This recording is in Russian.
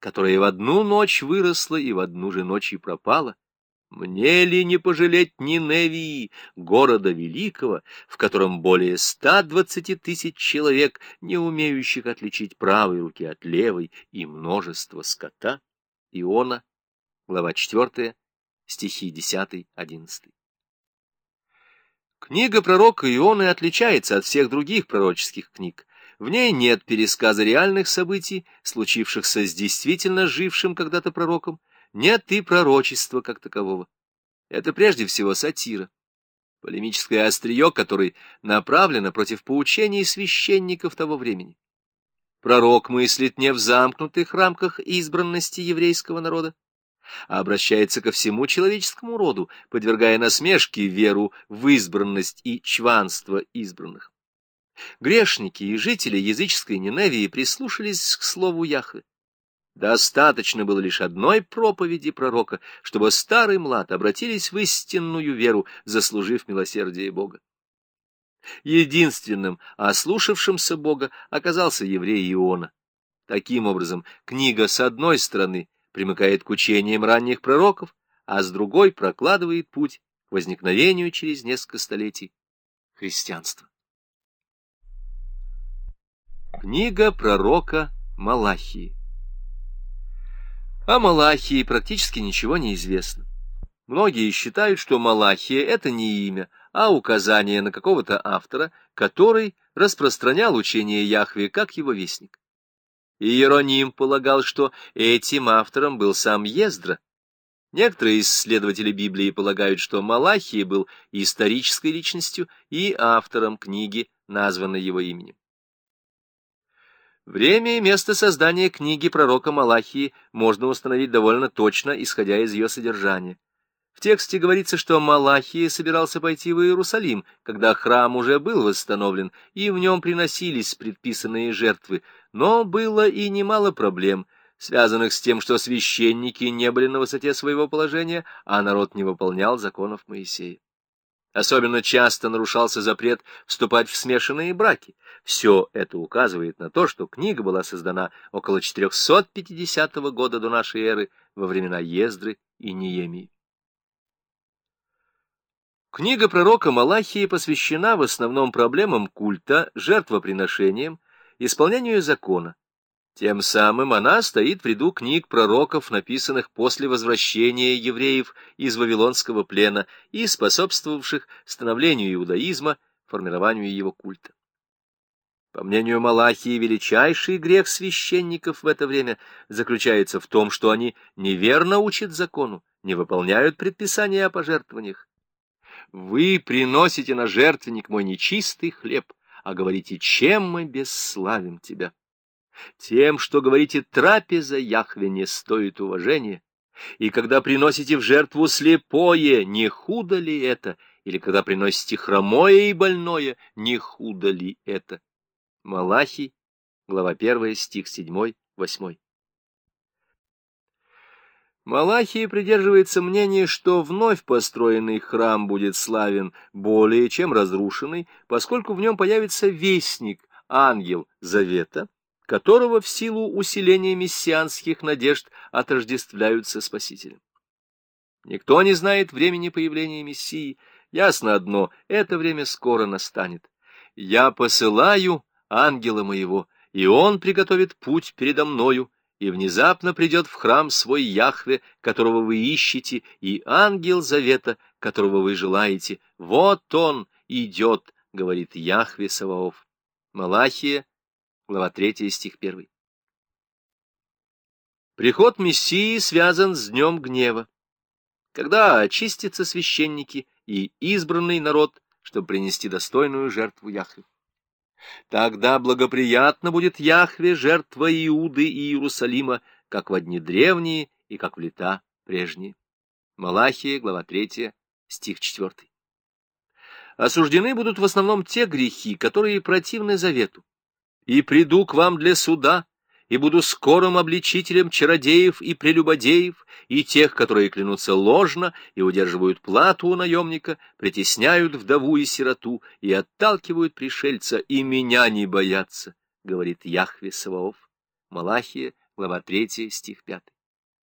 которая в одну ночь выросла и в одну же ночь и пропала, мне ли не пожалеть Ниневии, города великого, в котором более ста двадцати тысяч человек, не умеющих отличить правой руки от левой, и множество скота? Иона, глава 4, стихи 10-11. Книга пророка Ионы отличается от всех других пророческих книг. В ней нет пересказа реальных событий, случившихся с действительно жившим когда-то пророком, нет и пророчества как такового. Это прежде всего сатира, полемическое острие, которое направлено против поучений священников того времени. Пророк мыслит не в замкнутых рамках избранности еврейского народа, а обращается ко всему человеческому роду, подвергая насмешке веру в избранность и чванство избранных. Грешники и жители языческой Ниневии прислушались к слову Яхве. Достаточно было лишь одной проповеди пророка, чтобы старый млад обратились в истинную веру, заслужив милосердие Бога. Единственным ослушавшимся Бога оказался еврей Иона. Таким образом, книга с одной стороны примыкает к учениям ранних пророков, а с другой прокладывает путь к возникновению через несколько столетий христианства. Книга пророка Малахии О Малахии практически ничего не известно. Многие считают, что Малахия — это не имя, а указание на какого-то автора, который распространял учение Яхве как его вестник. Иероним полагал, что этим автором был сам Ездра. Некоторые исследователи Библии полагают, что Малахия был исторической личностью и автором книги, названной его именем. Время и место создания книги пророка Малахии можно установить довольно точно, исходя из ее содержания. В тексте говорится, что Малахия собирался пойти в Иерусалим, когда храм уже был восстановлен, и в нем приносились предписанные жертвы, но было и немало проблем, связанных с тем, что священники не были на высоте своего положения, а народ не выполнял законов Моисея. Особенно часто нарушался запрет вступать в смешанные браки. Все это указывает на то, что книга была создана около 450 года до нашей эры, во времена Ездры и Неемии. Книга пророка Малахии посвящена в основном проблемам культа, жертвоприношениям, исполнению закона. Тем самым она стоит в ряду книг пророков, написанных после возвращения евреев из Вавилонского плена и способствовавших становлению иудаизма, формированию его культа. По мнению Малахии, величайший грех священников в это время заключается в том, что они неверно учат закону, не выполняют предписания о пожертвованиях. Вы приносите на жертвенник мой нечистый хлеб, а говорите, чем мы бесславим тебя? Тем, что говорите, трапеза Яхве не стоит уважения. И когда приносите в жертву слепое, не худо ли это? Или когда приносите хромое и больное, не худо ли это? Малахий, глава 1, стих 7, 8. Малахия придерживается мнения, что вновь построенный храм будет славен более чем разрушенный, поскольку в нем появится вестник, ангел Завета, которого в силу усиления мессианских надежд отождествляются Спасителем. Никто не знает времени появления Мессии. Ясно одно — это время скоро настанет. Я посылаю ангела моего, и он приготовит путь передо мною, и внезапно придет в храм свой Яхве, которого вы ищете, и ангел завета, которого вы желаете. Вот он идет, говорит Яхве Саваоф. Малахия, глава 3, стих 1. Приход Мессии связан с днем гнева, когда очистятся священники и избранный народ, чтобы принести достойную жертву Яхве. Тогда благоприятно будет Яхве жертва Иуды и Иерусалима, как в дни древние и как в лета прежние. Малахия, глава 3, стих 4. Осуждены будут в основном те грехи, которые противны завету. «И приду к вам для суда, и буду скорым обличителем чародеев и прелюбодеев, и тех, которые клянутся ложно и удерживают плату у наемника, притесняют вдову и сироту и отталкивают пришельца, и меня не боятся, — говорит Яхве Саваоф. Малахия, глава 3, стих 5.